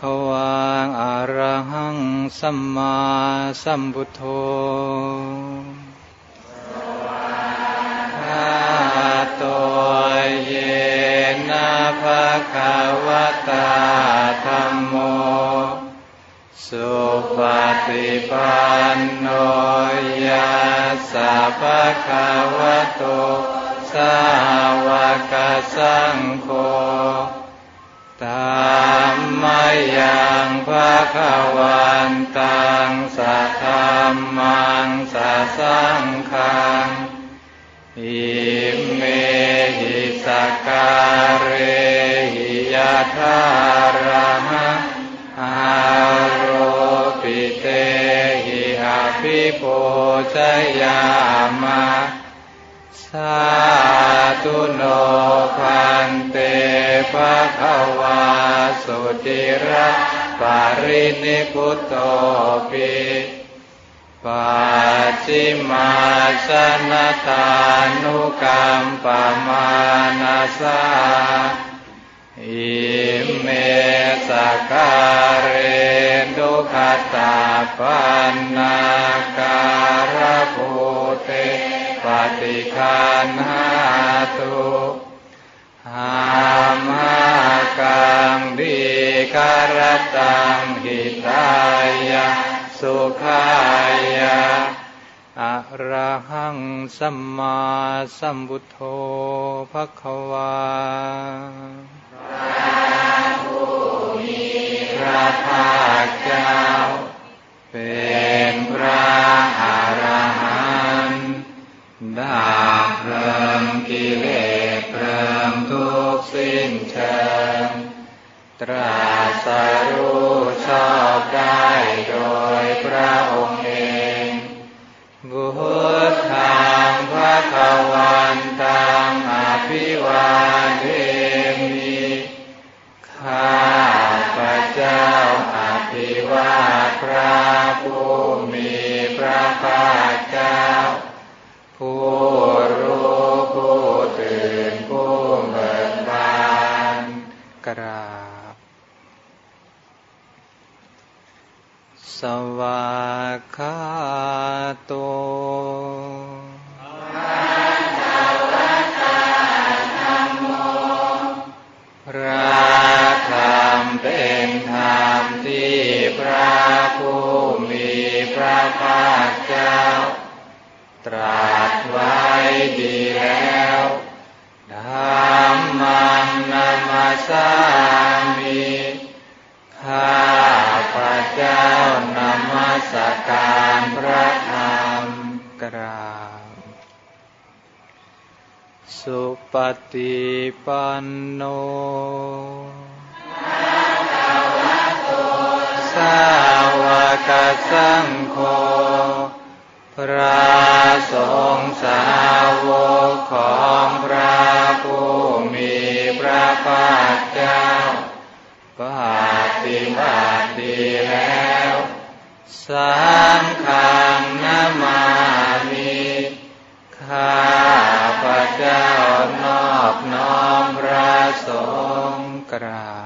ควังอรหังสัมมาสัมพุทโธโตเยนะภะคะวะตาธรรมโม สุปฏิปันโนยัสสะภะคะวะโตสาวกสังโฆ มมายังภะคะวันตังสัทธรรมังสัสังขังอิเมหิสการเรหิยะทาระหะอาโรปิเตหิอภิปุจยามะสา ธุโนพันเตภะคะวาสุติระปารินิพุตโตปิปัจจิมาสนตานุกรรมปมานาสาอิเมสการเรดุขตาปันนาการภูเต ปฏิคันหาตุหามหากังดีการตังหิตายะสุขายะอะระหังสัมมาสัมพุทโธภะคะวาพระภาคเจ้า เป็นพระอรหันต ดับเพลิงกิเลสเพลิงทุกข์สิ้นเชิงตรัสรู้ชอบได้โดยพระองค์เองบุตธังพระควันตังอภิวาเทมิข้าพระเจ้าอภิวาพระผู้มีพระภาคเจ้า ผู้รู้ผู้ตื่นผู้เบิกบานกราบ สวากขาโตพระธรรมเป็นธรรมที่พระผู้มีพระภาคเจ้า ตรัสไว้ดีแล้วธรรมังนามาสามิข้าพระเจ้านมัสการพระธรรมกราบสุปฏิปันโนสาวกสังโฆ พระสงฆ์สาวกของพระผู้มีพระภาคเจ้าปฏิบัติดีแล้วสังฆังนามามิข้าพระเจ้านอบน้อมพระสงฆ์กราบ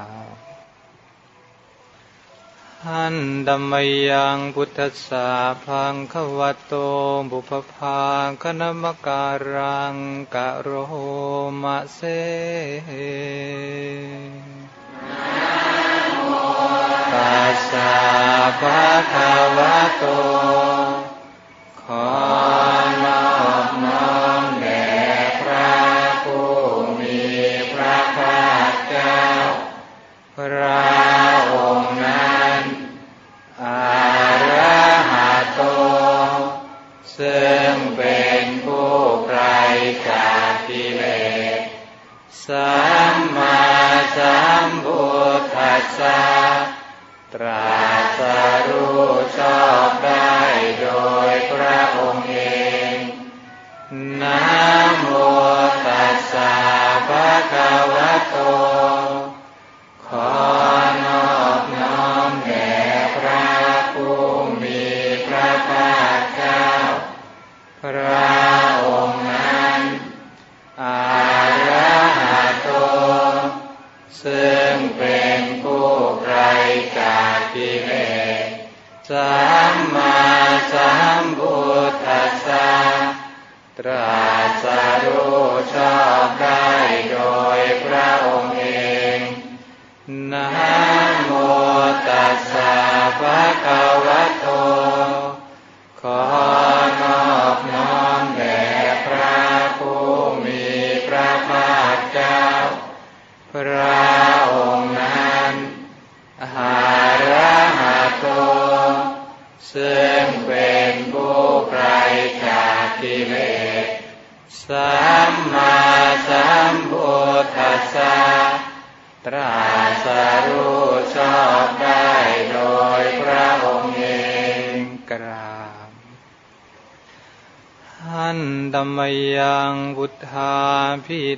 หันดัมมยังพุทธสาพังขวโตบุพพาคณมการังกะโรมะเสตัสสะภะคะวะโต ขอนอบน้อมแด่พระผู้มีพระภาคเจ้าพระ สัมมาสัมพุทธัสสะตรัสรู้ชอบได้โดยพระองค์เองนะโมตัสสะภะคะวะ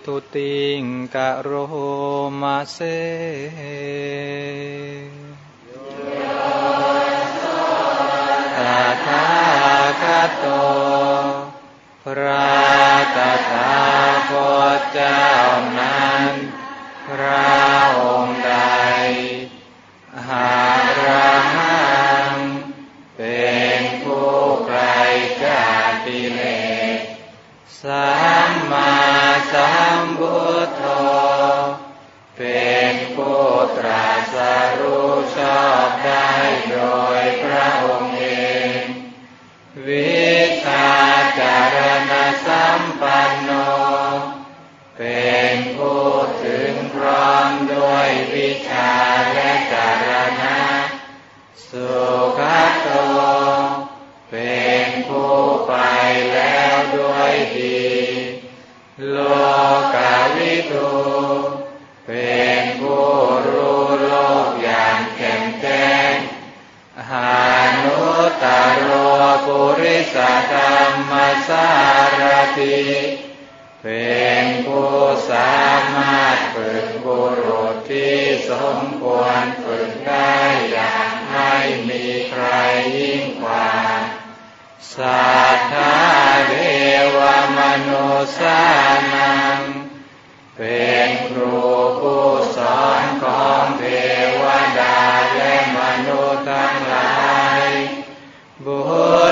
ทุติงกะโรมาเซ ตโรปุริสธรรมสารติเป็นผู้สามารถฝึกบุรุษที่สมควรฝึกได้อย่างไม่มีใครยิ่งกว่าสัทธาเทวมนุสานัง เป็นครูผู้สอนของเทวดาและมนุษย์ทั้งหลาย บุ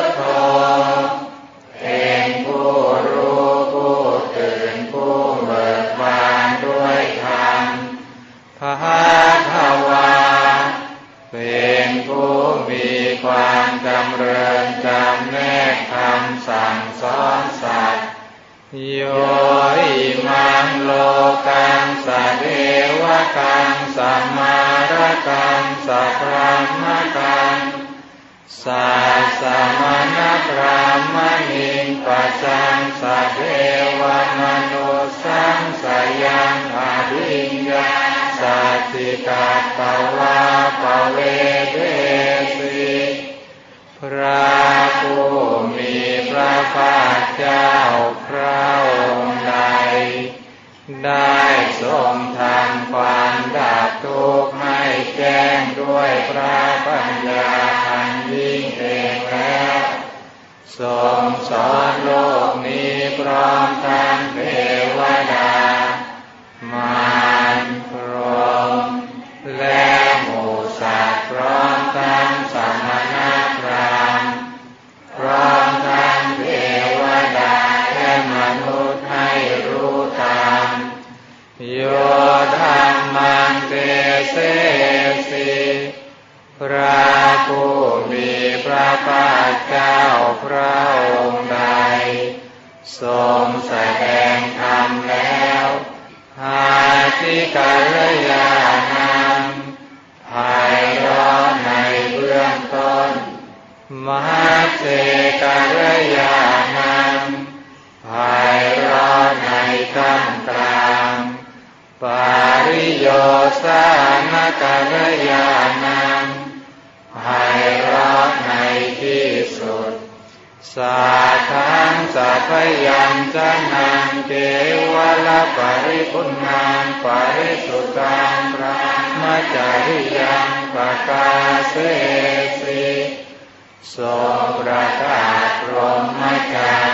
ตโธเป็นผู้รู้ผู้ตื่นผู้เบิกบานด้วยธรรมภาวาเป็นผู้มีความจำเริญจำแนกคำสั่งสอนสัตว์โยอิมังโลกังสเทวกังสัมมารกังสัพพมมกัง สัสสะมณพรามณิงปัจจังสัพเพวมนุสังสยังอภิญญาสัตติกาปวาปเวเทสีพระผู้มีพระภาคเจ้าพระองค์ใดได้ทรงทำความ ทุกข์ให้แจ้งด้วยพระปัญญาอันยิ่งเองแล้วทรงสอนโลกนี้พร้อมทั้งเทวดามารพรหมและหมูสัตว์พร้อมทั้งสมณพราหมพร้อมทั้งเทวดาและมนุษย์ให้รู้ตามโย เสสิพระผู้มีพระภาคเจ้าพระองค์ใด ทรงแสดงธรรมแล้วหาที่กัลยาณังภายร้อในเบื้องต้น มหาเจกัลยาณังภายร้อในขั้นกลาง ปาริโยสานกัลยาณังภายร้อในที่สุด สาทังสัพยังจะนังเกวลปริพุนนังปริสุทธังพระมจริยังปะกาเสสิทรงประกาศรมจร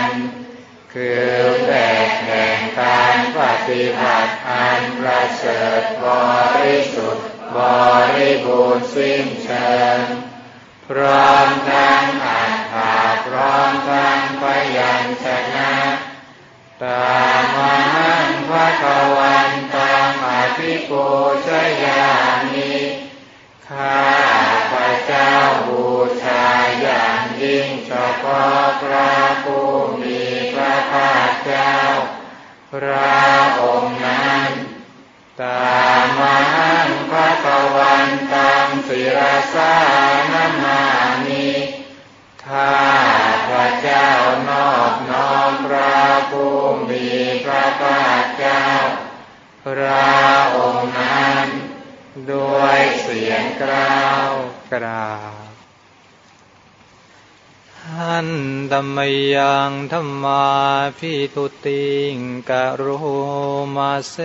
ฏิบัติอันประเสริฐบริสุทธิ์บริบูรณ์สิ้นเชิงพร้อมทั้งอัฏฐาพร้อมทั้งพยัญชนะตามหังพระกวันตังอภิปูชยามิข้าพระเจ้าบูชาอย่างยิ่งเฉพาะพระผู้มีพระภาคเจ้า พระองค์นั้น ตามหังพระกวันตังศิรสานมานิข้าพระเจ้านอบน้อมพระผู้มีพระภาคเจ้า พระองค์นั้น ด้วยเสียงกล้าวกราบ หันธรรมยังธรรมาพิทุติงกะโรมาเซ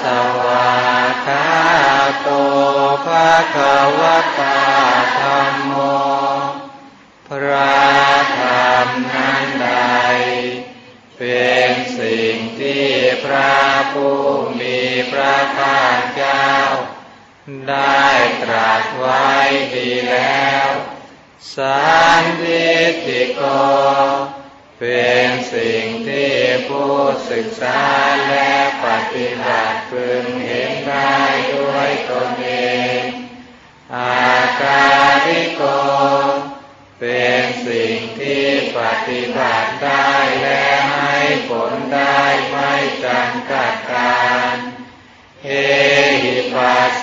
สวากาโตภะคะวะตาธรรมโม พระธรรมนั้นใด เป็นสิ่งที่พระผู้มีพระภาคเจ้า ได้ตรัสไว้ดีแล้ว สันติติโก เป็นสิ่งที่ผู้ศึกษาและปฏิบัติพึงเห็นได้ด้วยตนเอง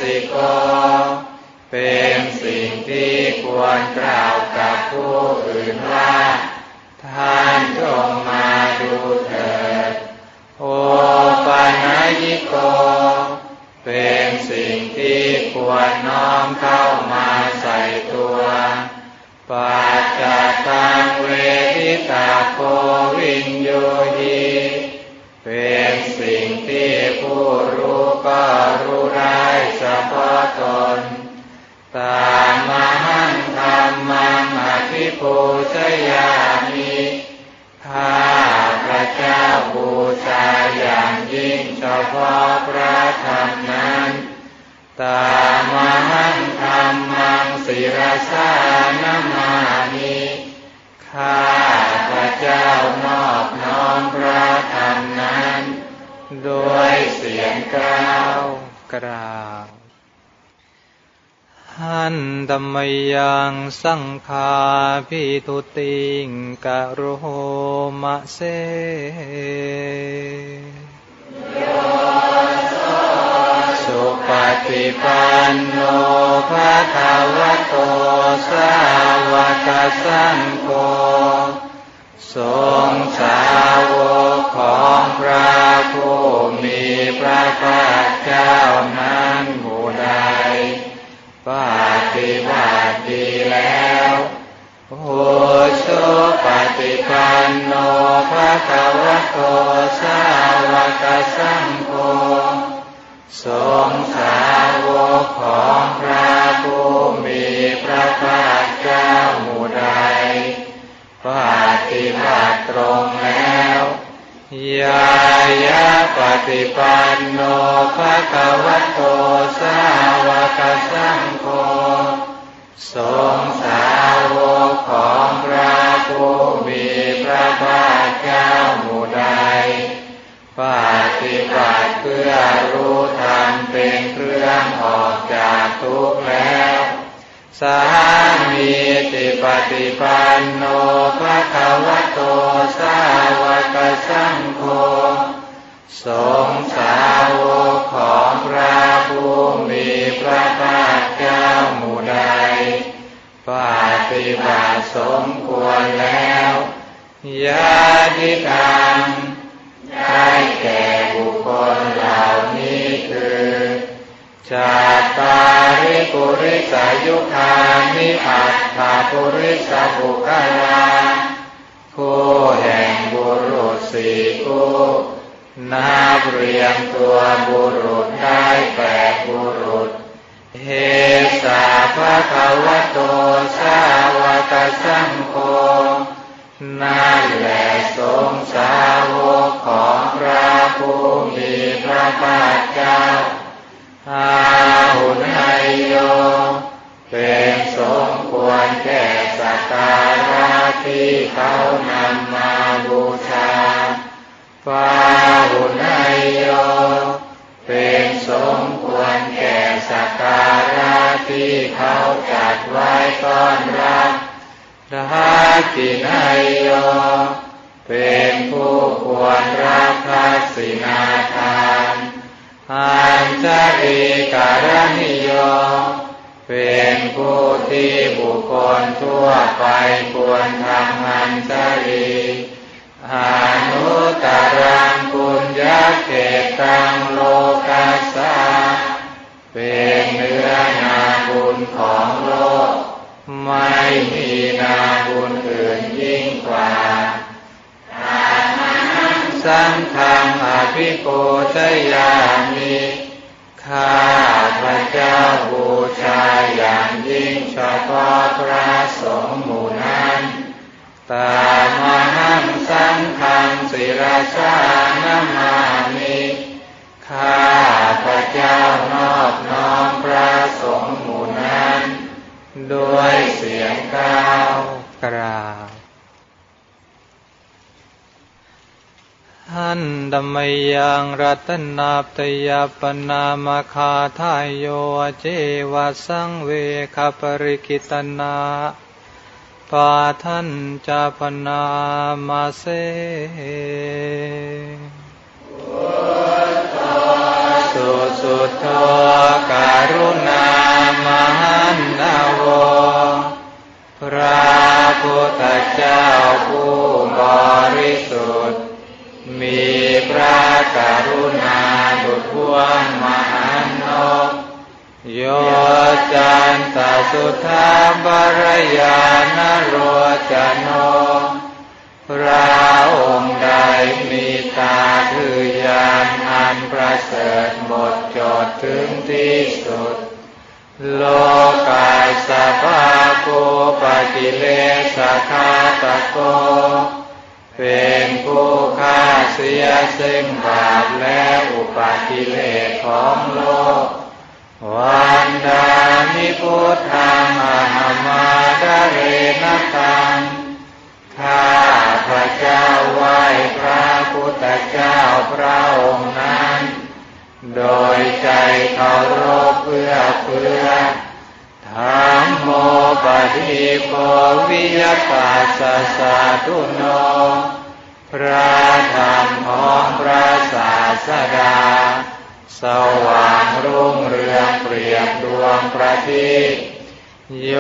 สิโก เป็นสิ่งที่ควรกล่าวกับผู้อื่นว่า ท่านจงมาดูเถิด โอปานายิโก เป็นสิ่งที่ควรน้อมเข้ามาใส่ตัวปัจจตังเวทิตาโควินโยหีเป็นสิ่งที่ผู้รู้ก็ ภิปูชยามิข้าพระเจ้าบูชาอย่างยิ่งเฉพาะพระธรรมนั้นตามมหังธรรมังศิรสานมานิข้าพระเจ้านอบน้อมพระธรรมนั้น ด้วยเสียงกล้าวกราบ หันธรรมยังสังคาพิทุติงกะโรมะเซสุปฏิปันโนภะคะวะโตสาวกสังโฆทรงสาวกของพระผู้มีพระภาคเจ้านั้น ปฏิบัติดีแล้วโอโชปฏิปันโนภะคะวะโตสาวกสังโฆทรงสาวกของพระผู้มีพระภาคเจ้าหมู่ใดปฏิบัติตรงแล้ว ยายะปฏิปันโนภะคะวะโตสาวกสังโฆทรงสาวกของพระผู้มีพระภาคเจ้าหมู่ใดปฏิบัติเพื่อรู้ธรรมเป็นเครื่องออกจากทุกข์แล้ว สามีติปฏิปันโนภะคะวะโตสาวกสังโฆทรงสาวกของพระผู้มีพระภาคเจ้าหมู่ใดปฏิบัติสมควรแล้วยาติกังได้แก่บุคคลเหล่านี้ จาตาริปุริสายุคานิอัตถาปุริสบุคลาคู่แห่งบุรุษสี่คู่นับเรียงตัวบุรุษได้แปดบุรุษ เฮสาภะคะวะโตสาวกสังโฆนั่นแหละทรงสาวกของพระผู้มีพระภาคเจ้า อาหุนไฮโย เป็นสมควรแก่สักการะที่เขานำมาบูชาปาหุนไฮโย เป็นสมควรแก่สักการะที่เขาจัดไว้ต้อนรับดากินไฮโย เป็นผู้ควรรับทักษินาทา อัญชลีการณิโยเป็นผู้ที่บุคคลทั่วไปควรทำอัญชลีอนุตรังปุญญาเขตังโลกัสสาเป็นเนื้อนาบุญของโลก ไม่มีนาบุญอื่นยิ่งกว่า สังฆังอภิโกชยามิข้าพระเจ้าบูชาอย่างยิ่งเฉพาะพระสงฆ์หมู่นั้นตามหังสังฆังศิรชานามามิข้าพระเจ้านอบน้อมพระสงฆ์หมู่นั้น ด้วยเสียงก้าวกราบ หันดมยังรัตนาตยปนามคาทายโยเจวสังเวคปริกิตนาปาทันจาปนามาเส จันตสุธาบรยานโรจโนพระองค์ใดมีตาคือยานอันประเสริฐหมดจดถึงที่สุด โลกายสภาโกปกิเลสคาตโก เป็นผู้ฆ่าเสียซึ่งบาปและอุปกิเลสของโลก วันดามิพุทธังอหามาดาเรนตัง ข้าพระเจ้าไหว้พระพุทธเจ้าพระองค์นั้น โดยใจเคารพเพื่อเพื่อธรรมโมปฏิโปวิยตาสสะตุโน พระธรรมของพระศาสดา สว่างรุ่งเรืองเปรียบดวงประทีปโย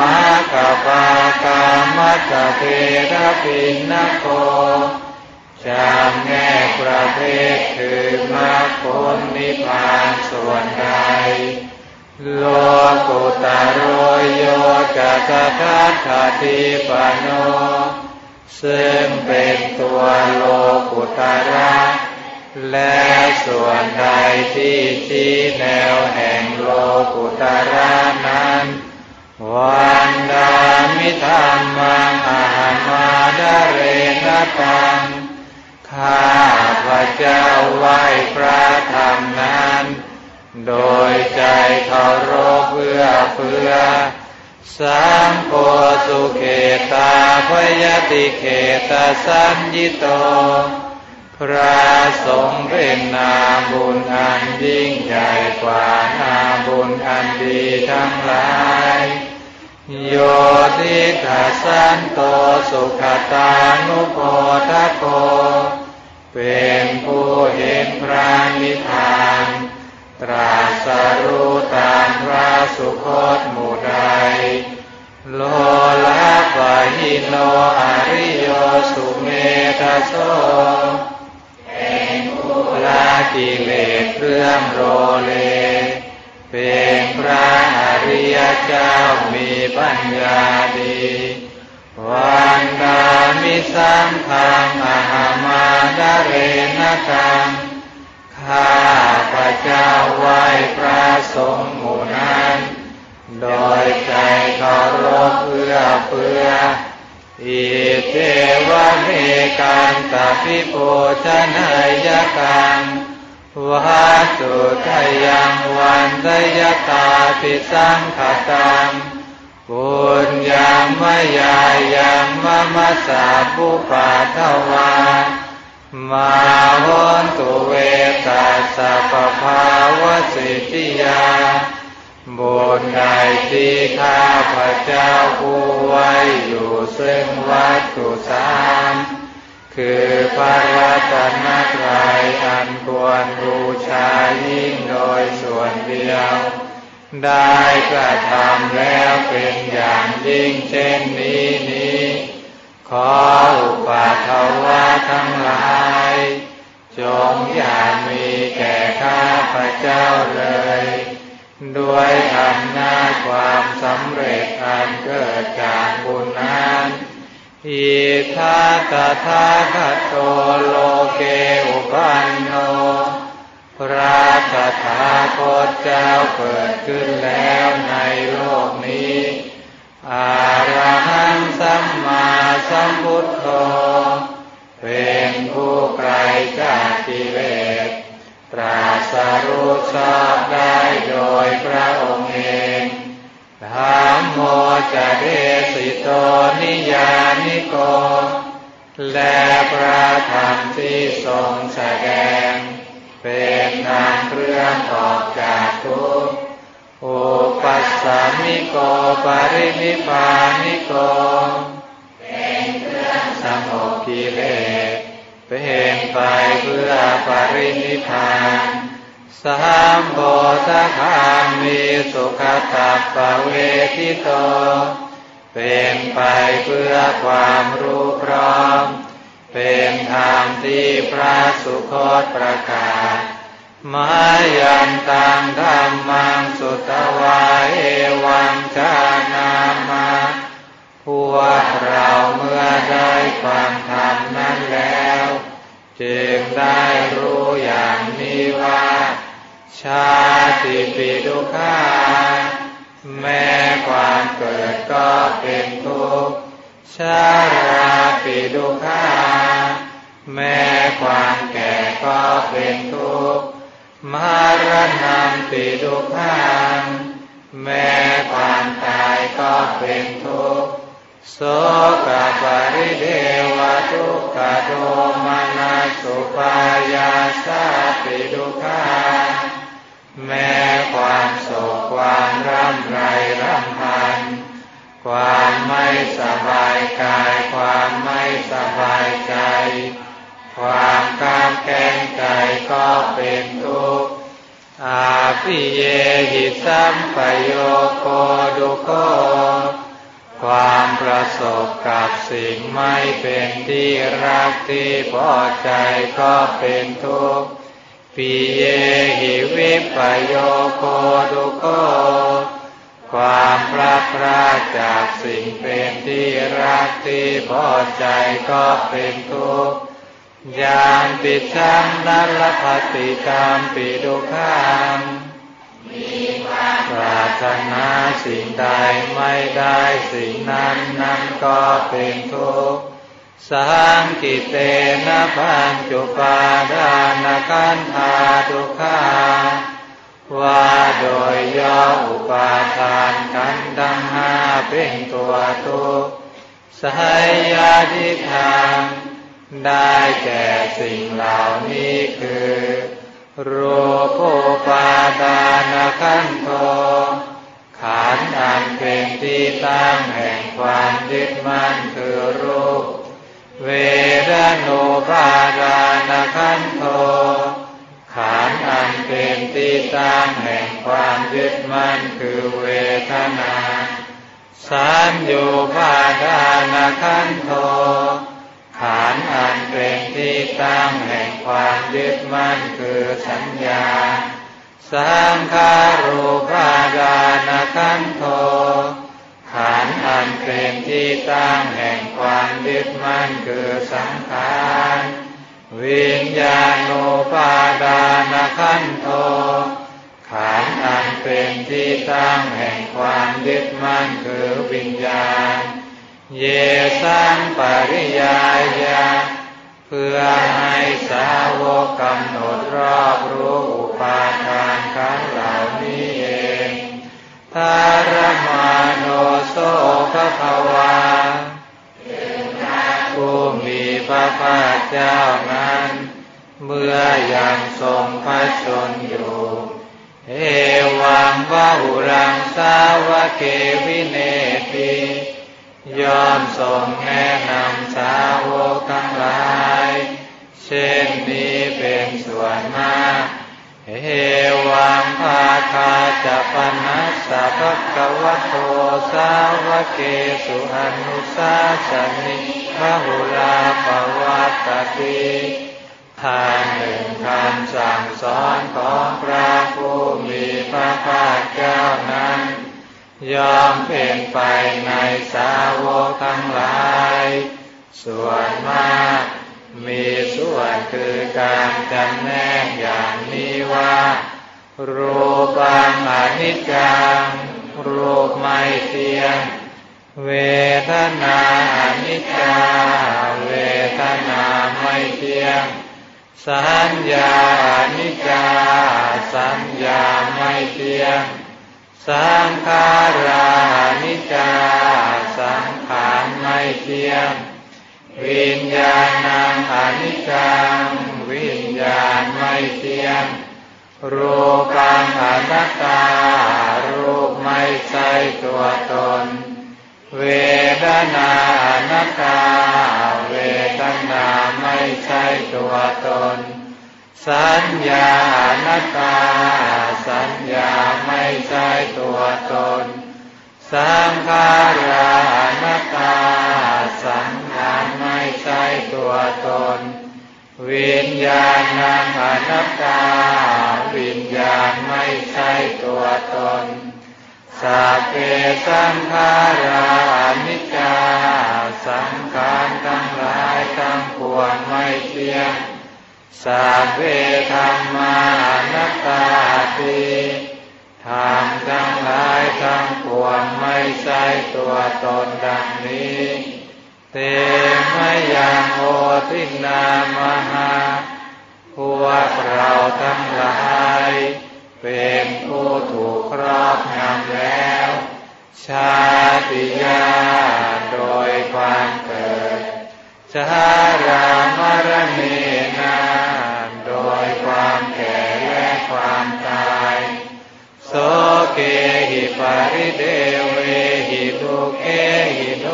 มะกะปากามัตเทระปินนโกจำแนกประเภทคือมรรคผลนิพพานส่วนใดโลกุตโรโยจัตทัตถาติปโน ซึ่งเป็นตัวโลกุตระ และส่วนใดที่ชี้แนวแห่งโลกุตระนั้น วันดามิธรรมังอาหามาดเรนตัง ข้าพระเจ้าไหว้พระธรรมนั้น โดยใจเคารพเพื่อเพื่อสังโฆสุเขตาพยติเขตสัญญิโต พระสงฆ์เป็นนาบุญอันยิ่งใหญ่กว่านาบุญอันดีทั้งหลาย โยติทัสันโตสุขตานุโพทโก เป็นผู้เห็นพระนิพพาน ตรัสรู้ตามพระสุคตหมู่ใดโลละปะหิโนอริโยสุเมธาโส เป็นผู้ละกิเลสเครื่องโรเล เป็นพระอริยเจ้ามีปัญญาดี วันดามิสังขังอาหามาดเรนตังข้าพระเจ้าไหว้พระสงฆ์หมู่นั้น โดยใจเคารพเพื่อเพื่อ อิเทวะเมกันตปิโปชนายกังวัตถุทยังวันทยตาติสังขตังปุญญามยายังมะมะสาภูปาทวามาหนตุเวตัสสะปะภาวสิทธิยา บุญใดที่ข้าพระเจ้าผู้ไว้อยู่ซึ่งวัตถุสามคือพระรัตนตรัยอันควรบูชายิ่งโดยส่วนเดียว ได้กระทำแล้วเป็นอย่างยิ่งเช่นนี้นี้ ขออุปาทวะทั้งหลาย จงอย่ามีแก่ข้าพระเจ้าเลย ด้วยอำนาจความสำเร็จอันเกิดจากบุญนั้นอิทาตถาคโตโลเกอุปันโน พระตถาคตเจ้าเกิดขึ้นแล้วในโลกนี้ อาระหังสัมมาสัมพุทโธ เป็นผู้ไกลจากกิเลส ตรัสรู้ชอบได้โดยพระองค์เองธรรมโมจะเดสิโตนิยานิโก และพระธรรมที่ทรงแสดง เป็นนางเครื่องออกจากทุกข์อุปัสสามิโกปรินิพานิโก เป็นเครื่องสงบกิเลส เป็นไปเพื่อปรินิพานสามโพธคามีสุขตัปปเวทิโต เป็นไปเพื่อความรู้พร้อม เป็นธรรมที่พระสุคตประกาศมายันตังธรรมังสุตวาเอวังชานามา พวกเราเมื่อได้ฟังธรรมนั้นแล้ว จึงได้รู้อย่างนี้ว่า ชาติปิดุขาแม้ความเกิดก็เป็นทุกข์ชาราปิดุขาแม้ความแก่ก็เป็นทุกข์มารณะปิดุขังแม้ความตายก็เป็นทุกข์ โสกปริเดวทุกขโดมานาสุปายาสาปิดุขังแม้ความโศกความร่ำไรร่ำพัน ความไม่สบายกาย ความไม่สบายใจ ความกามแค้นใจก็เป็นทุกข์อาภิเยหิสัมปโยโคดุโค ความประสบกับสิ่งไม่เป็นที่รักที่พอใจก็เป็นทุกข์ปิเยหิวิปโยโคดุโคความพลาดพลาดจากสิ่งเป็นที่รักที่พอใจก็เป็นทุกข์ยานปิชังนัลภติกรรมปิดุขัง ปรารถนาสิ่งใดไม่ได้สิ่งนั้นนั้นก็เป็นทุกข์สังกิเตนะพันจุปาดานกันธาทุกขาว่าโดยย่ออุปาทานกันดังห้าเป็นตัวทุกข์สายยาทิทางได้แก่สิ่งเหล่านี้คือ รูปปาดานขันโทขันอันเป็นที่ตั้งแห่งความยึดมั่นคือรูป เวทนุปาดานขันโทขันอันเป็นที่ตั้งแห่งความยึดมั่นคือเวทนา สัญญุปาดานขันโท ขันธ์อันเป็นที่ตั้งแห่งความยึดมั่นคือสัญญา สังขารูปาดานขันโทขันธ์อันเป็นที่ตั้งแห่งความยึดมั่นคือสังขารวิญญาณูปาดานขันโทขันธ์อันเป็นที่ตั้งแห่งความยึดมั่นคือวิญญาณ เยสังปริยายา เพื่อให้สาวกกำหนดรอบรู้อุปาทานขันเหล่านี้เองทารมาโนโสภะควาผู้มีพระภาคเจ้านั้น เมื่อยังทรงพระชนอยู่เอวังวะหุรังสาวะเกวิเนติ ยอมทรงแนะนำสาวกทั้งหลาย เช่นนี้เป็นส่วนมากเอวังภาคาจะปนัสสะภะคะวะโตสาวะเกสุอนุสาสนิพหุลาภวัตติทานหนึ่งคำสั่งสอนของพระผู้มีพระภาคเจ้านั้น ยอมเป็นไปในสาวกทั้งหลาย ส่วนมาก มีส่วนคือการจำแนกอย่างนี้ว่า รูปังอนิจจังรูปไม่เที่ยง เวทนาอนิจจาเวทนาไม่เที่ยง สัญญาอนิจจาสัญญาไม่เที่ยง สังขารานิจาสังขารไม่เที่ยง วิญญาณังอนิจจังวิญญาณไม่เที่ยง รูปังอนัตตา รูปไม่ใช่ตัวตน เวทนาอนัตตา เวทนาไม่ใช่ตัวตน สัญญาอนัตตา สัญญาไม่ใช่ตัวตน สังขาราอนัตตา สังขารไม่ใช่ตัวตน วิญญาณังอนัตตา วิญญาณไม่ใช่ตัวตนสัพเพสังขารานิจจา สังขารทั้งหลายทั้งปวงไม่เที่ยง สัพเพธรรมานัตตาติธรรมทั้งหลายทั้งปวงไม่ใช่ตัวตนดังนี้ เตมยังโอทินามหาพวกเราทั้งหลาย เป็นผู้ถูกครอบงำแล้ว ชาติยาโดยความเกิดชารามรเความตายโสเกหิปาริเดเวหิทุเกหิโน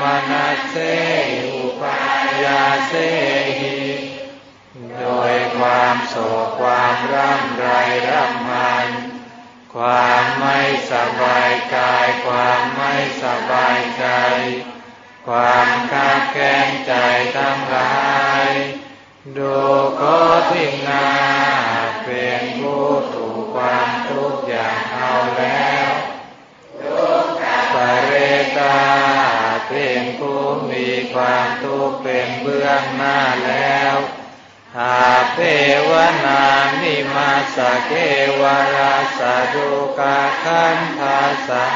มานัสเสหิอุปายาเสหิโดยความโศกความร่ำไรร่ำพัน ความไม่สบายกาย ความไม่สบายใจ ความขับแค้นใจทั้งหลายดูโคทินา เป็นผู้ถูกความทุกข์อย่างเอาแล้วปเรตาเป็นผู้มีความทุกข์เป็นเบื้องหน้าแล้วหาเทวนานิมาสเกวราสดุกาคันทาสา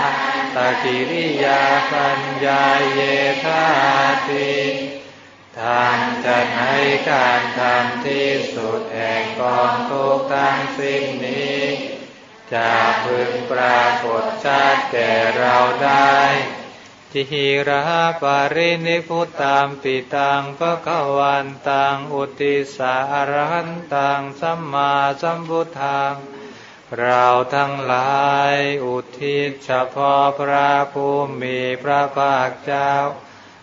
ตากิริยาปัญญาเยธาติ ทางจะให้การทำที่สุดแห่งกองทุกทั้งสิ้นนี้จะพึงปรากฏชาติแก่เราได้จิหิระปารินิพุตังปิตังะกวันตังอุติสารหันตังสัมมาสัมพุทธังเราทั้งหลายอุทิศเฉพาะพระผู้มีพระภาคเจ้า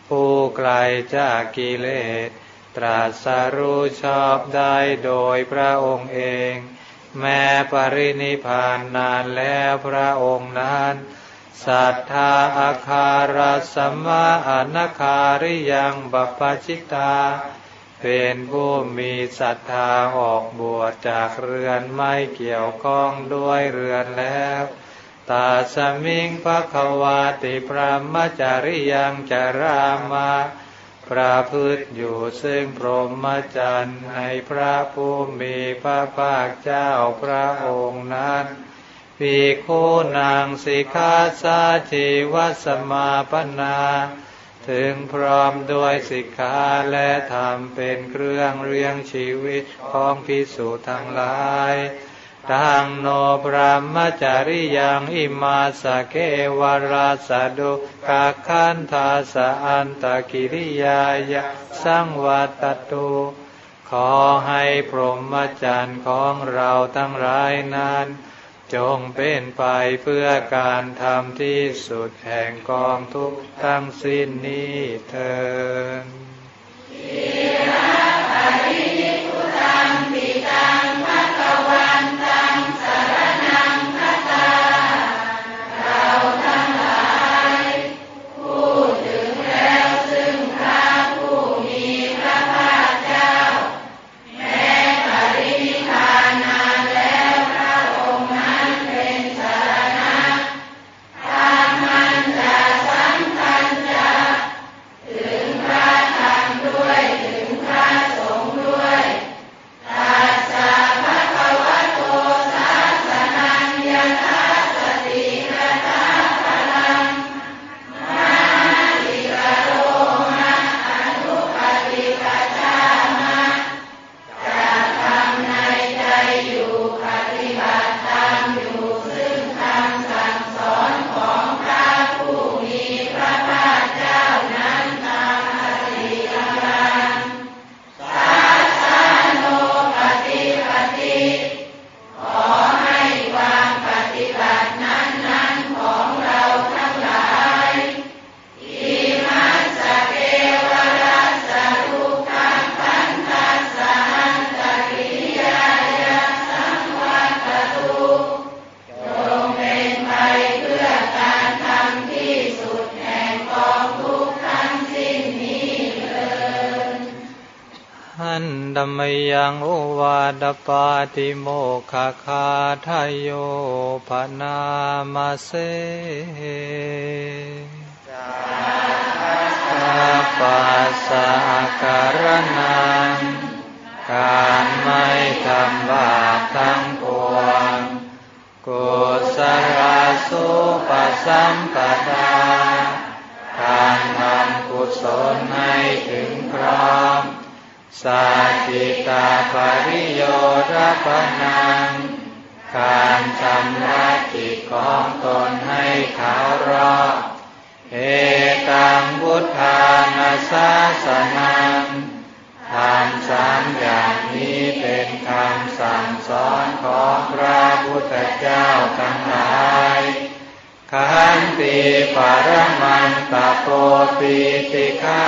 ผู้ไกลจากกิเลส ตรัสรู้ชอบได้โดยพระองค์เอง แม้ปรินิพานนานแล้วพระองค์นั้นสัทธาอาคารสัมมาอนาคาริยังบัพชิตา เป็นผู้มีศรัทธาออกบวชจากเรือนไม่เกี่ยวข้องด้วยเรือนแล้ว ตาสมิงพระควาติพระมจริยังจารามาประพฤติอยู่ซึ่งพรหมจรรย์ในพระผู้มีพระภาคเจ้าพระองค์นั้นภิกขุนางสิกขาสาชีวสมาปนา ถึงพร้อมด้วยสิกขาและธรรมเป็นเครื่องเรียงชีวิตของพิสุทั้งหลาย ตังโนพระมจาริยังอิมาสเกวราสะดุกาคันทาสอันตะกิริยายะสังวัตตุขอให้พรหมจรรย์ของเราทั้งหลายนั้น จงเป็นไปเพื่อการทำที่สุดแห่งกองทุกทั้งสิ้นนี้เถิดังปิตังภะวัน ปาติโมคคาทายโยภนามาเสปัสสะการนังการไม่ทำบาปทั้งปวงกุศลสุปสัม ตาปริโยรปนัง การชำระจิตของตนให้ขาวรอบเอตังบุทธานาสาสนังทำสามอย่างนี้เป็นคำสั่งสอนของพระพุทธเจ้าทั้งหลายขันติปรมันตะโปปิติฆา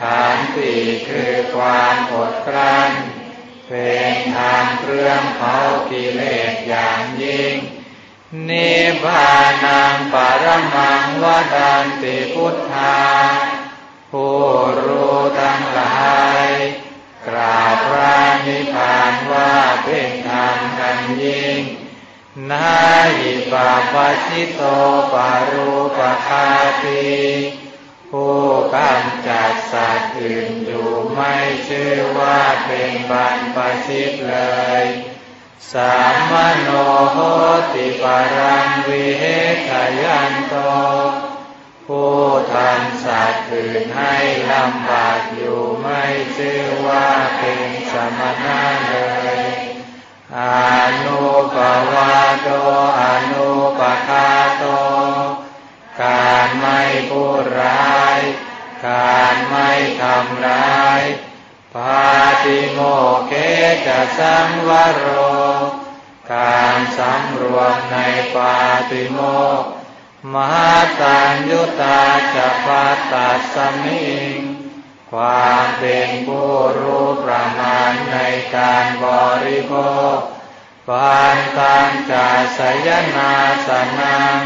ขันติคือความอดกลั้นเป็นทางเครื่องเผากิเลสอย่างยิ่ง นิพพานังปรมังวดันติพุทธาผู้รู้ทั้งหลายกล่าวพระนิพพานว่าเป็นธรรมกันยิ่งนาหิปปชิโตปารูปคาตี ผู้กำจัดสัตว์อื่นอยู่ไม่ชื่อว่าเป็นบัรปชิตเลย สามโนโหติปารังวิเหทยันโต ผู้ทำสัตว์อื่นให้ลำบากอยู่ไม่ชื่อว่าเป็นสมณะเลยอนุปวาโตอนุปคาโต การไม่พูดร้าย การไม่ทำร้าย ปาติโมเกจะสังวโร การสำรวมในปาติโมกมหาตัญยุตาจะปัตตสมิง ความเป็นผู้รู้ประมาณในการบริโภคความตั้งใจสยนาสนัง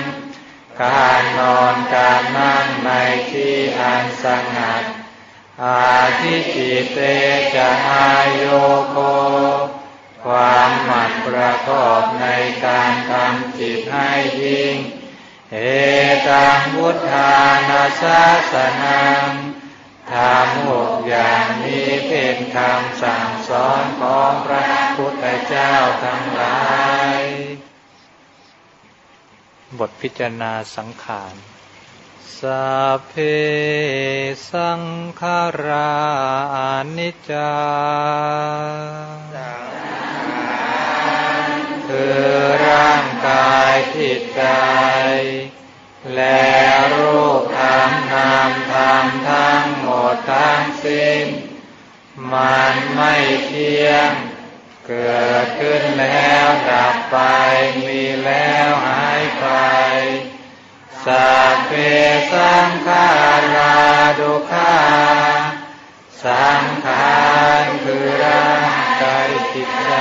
การนอนการนั่งในที่อันสงัด อาทิจิตเตจะอาโยโคความหมั่นประกอบในการทำจิตให้ยิ่ง เอตังพุทธานาสาสนังทำหกอย่างนี้เป็นคำสั่งสอนของพระพุทธเจ้าทั้งหลาย บทพิจารณาสังขารสัพเพสังขารานิจจาคือร่างกายจิตใจ และรูปธรรมนามธรรมทั้งหมดทั้งสิ้น มันไม่เที่ยง เกิดขึ้นแล้วดับไป มีแล้วหายไปสัพเพสังขาราดุขาสังขารคือร่างกายจิตใจ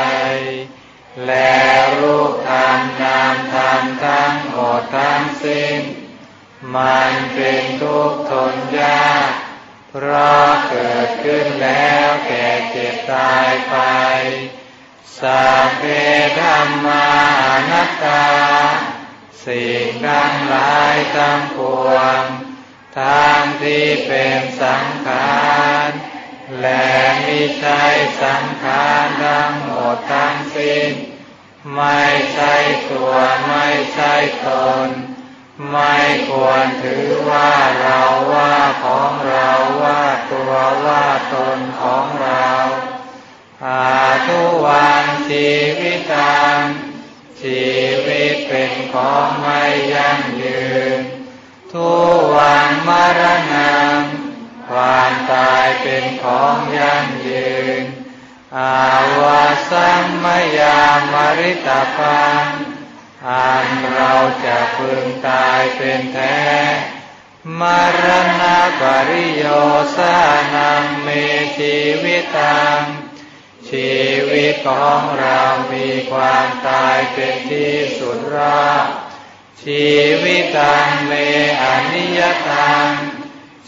และรูปธรรมนามธรรมทั้งหมดทั้งสิ้น มันเป็นทุกข์ทนยาก เพราะเกิดขึ้นแล้วแก่เจ็บตายไป สัพเพธรรมานัตตา สิ่งทั้งหลายทั้งปวงทางที่เป็นสังขารและมิใช่สังขารทั้งหมดทั้งสิ้น ไม่ใช่ตัวไม่ใช่ตน ไม่ควรถือว่าเราว่าของเราว่าตัวว่าตนของเรา อาทุวันชีวิตัง ชีวิตเป็นของไม่ยั่งยืน ทุวังมรณะความตายเป็นของยั่งยืน อาวาสัมมยามริตาปังอันเราจะพึงตายเป็นแท้ มรณะปริโยสานังเมชีวิตัง ชีวิตของเรามีความตายเป็นที่สุดรอดชีวิตตังเมอนิยตัง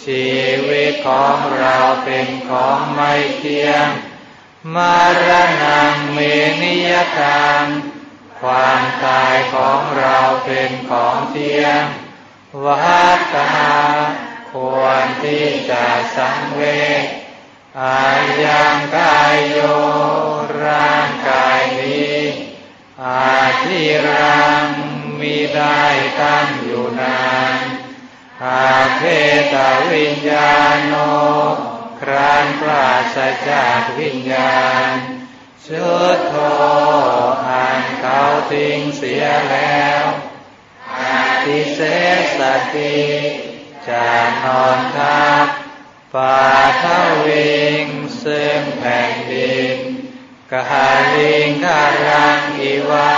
ชีวิตของเราเป็นของไม่เที่ยง มรณะเมนิยตัง ความตายของเราเป็นของเที่ยงวัฏตาควรที่จะสังเวช อายังกายโยร่างกายนี้อาทิรังมีได้ตั้งอยู่นานอาเพตวิญญาโนครานปราศจากวิญญาณชุดโทอ่านเขาทิ้งเสียแล้วอาทิเสสติจะนอนทับ ปาทวิงซึ่งแผ่นดินกาลิงคารังอีวา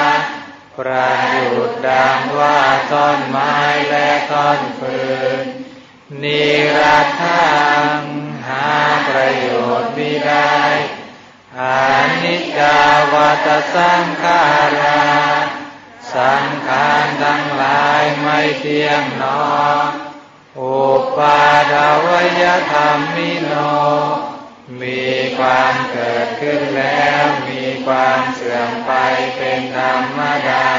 ประยุดดังว่าต้นไม้และต้นฟืนนิรัตทังหาประโยชน์ไม่ได้อานิจจาวัตสังขาราสังขารทั้งหลายไม่เที่ยงนอ อุปาดาวยธรรมมิโน มีความเกิดขึ้นแล้วมีความเสื่อมไปเป็นธรรมดา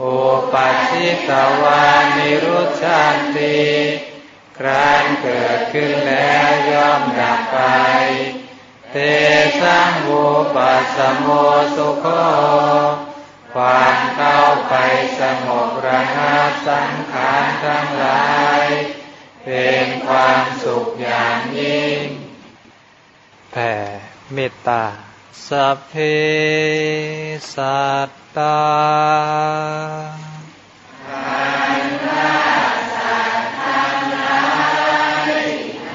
อุปัชิตวานิรุชันติครานเกิดขึ้นแล้วย่อมดับไป เตสังโวปัสโมสุโค ความเข้าไปสงบระงับสังขารทั้งหลาย เป็นความสุขอย่างยิ่ง แผ่เมตตาสัพเพสัตตา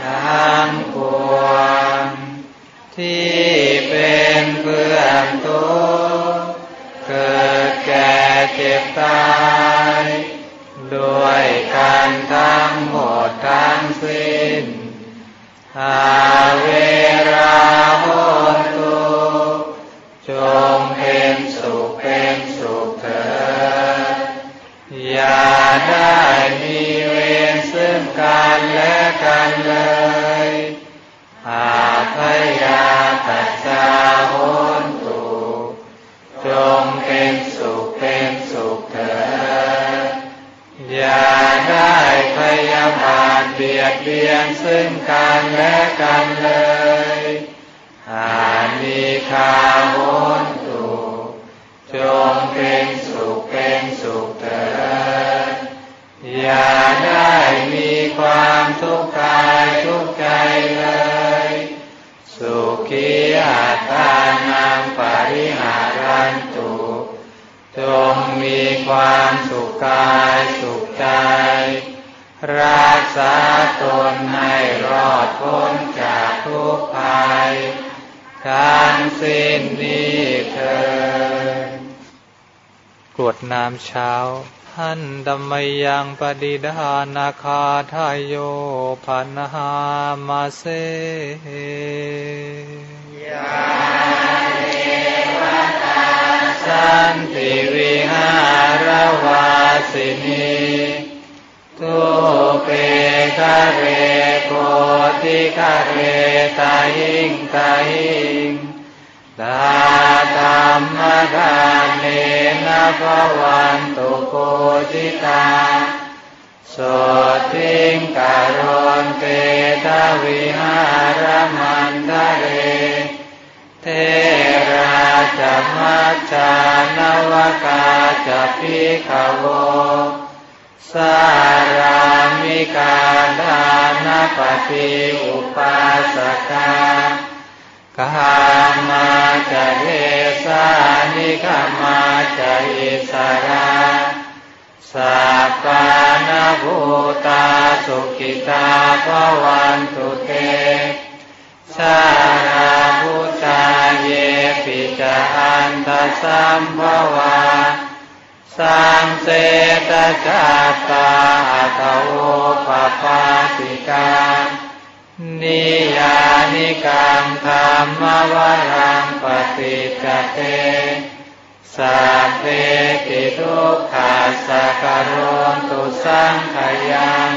ทั้งปวงที่เป็นเพื่อนทุกข์เกิดแก่เจ็บตาย ด้วยกันทั้งหมดทั้งสิ้นอาเวราหนตุจงเป็นสุขเป็นสุขเถิดอย่าได้มีเวรซึ่งกันและกันเลยอาพยาตัจจาโหน พยาบาทเบียดเบียนซึ่งกันและกันเลยอานิคาโหนตุจงเป็นสุขเป็นสุขเถิดอย่าได้มีความทุกข์กายทุกข์ใจเลย สุขีอาตานังปริหารันตุจงมีความสุขกายสุขใจ รักษาตนให้รอดพ้นจากทุกภัยทั้งสิ้นนี้เถิดกรวดน้ำเช้าหันดัมมยังปฏิดานาคาทายโยพันหามาเสยาเวตาสันติวิหารวาสินี ทุเปกะเรโกติกะเรตาหิงตาหิงตาธรรมทานเนนะภวันตุโกจิตาโสติงการนเตทวิหารมันทะเร เทราจะมัจจานวกาจะพิขโว สารามิกาดานปฏิอุปาสกากามาจะเทสานิกามาจะอิสราสัพพานาภูตาสุขิตาภวันตุเตสาราพุทธาเยปิจาอันตสัมภวา สังเสตจาตาตโวปปาติกานิยานิกังธรรมวรังปฏิจเตสัพเพติทุกขาสกโรตุสังขยัง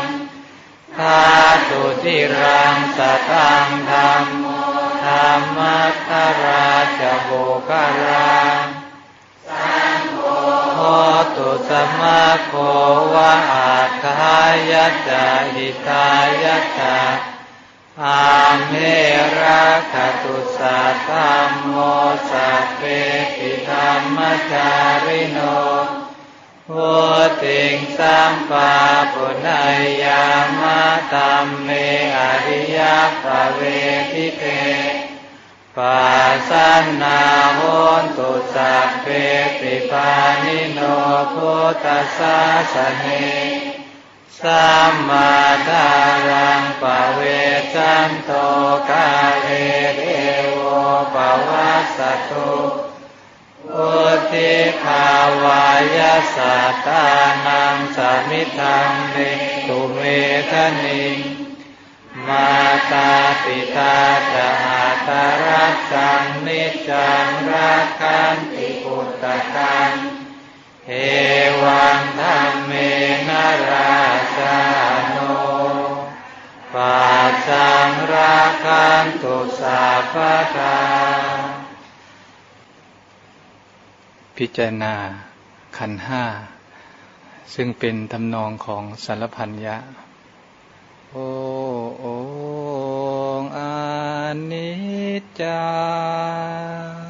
ทาตุทิรังสัตังธรรมธรรมัทราชบกรังสัง โหตุสมาโควะอาคายะจาหิตายะจาอาเมระคตุสัตธรรมโมสัพเพติธรรมจาริโนโหติงสัมปาปุณยามะตัมเมอริยปเวทิเต ปัสสนาโหนตุสัพเพติปานิโนพุทธสาสเนสัมมาทารังปะเวจันโตกาเลเดโวปวัสสตุอุติภาวายสัตตานังสามิทังเมตุเมทนิงมาตาปิตาจะอา ตารักสังนิจังรักขันติปุตตะกังเอวังธรรมเมนาราชาโนปัจจังราคันตุสาพทาพิจารณาขันห้า ซึ่งเป็นทำนองของสารพันยะ โอโองอา นิจจา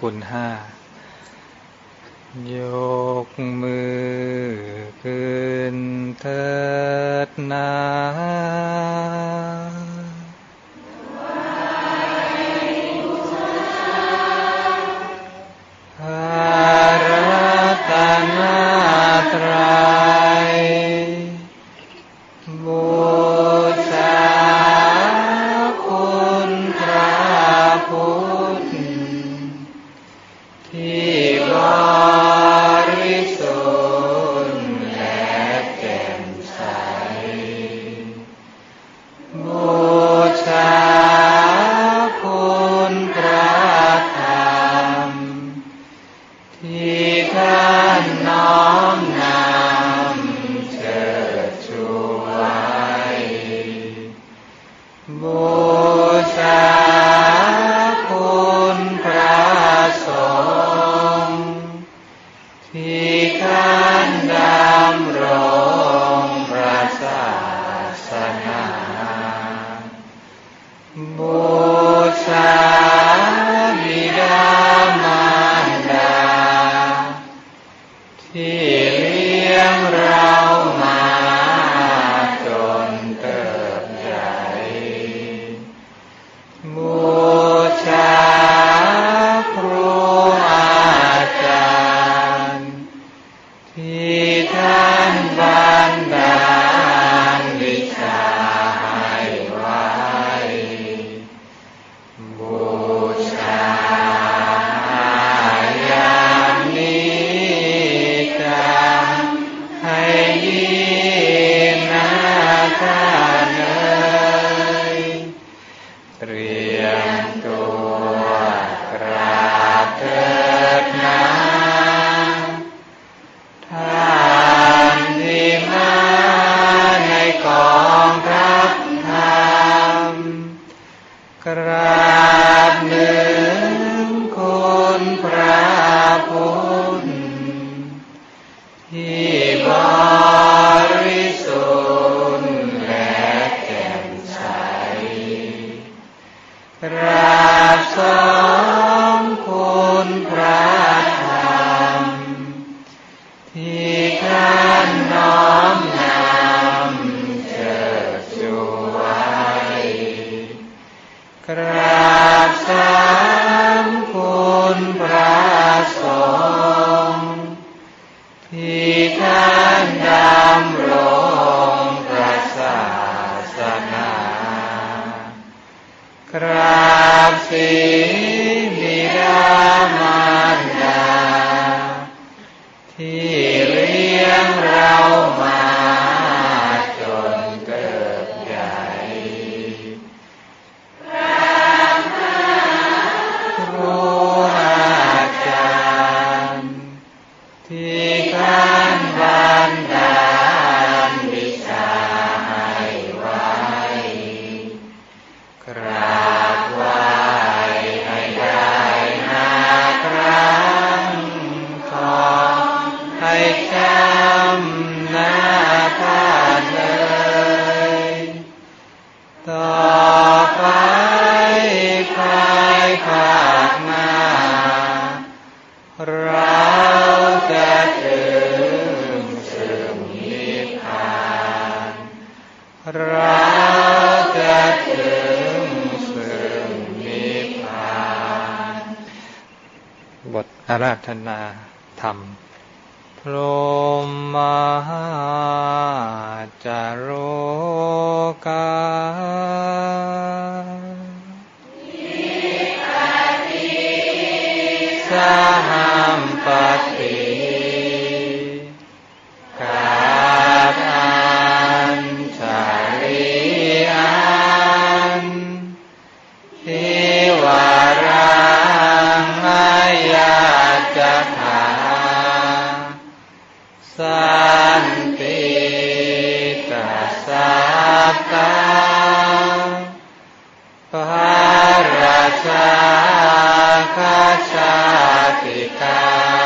คุณห้า ตรี ต่อไปใครขาดมาเราจะถึงสึงนิพพานเราจะถึงสึงนิพพานบทอาราธนาธรรมพรมมห คาชาติตา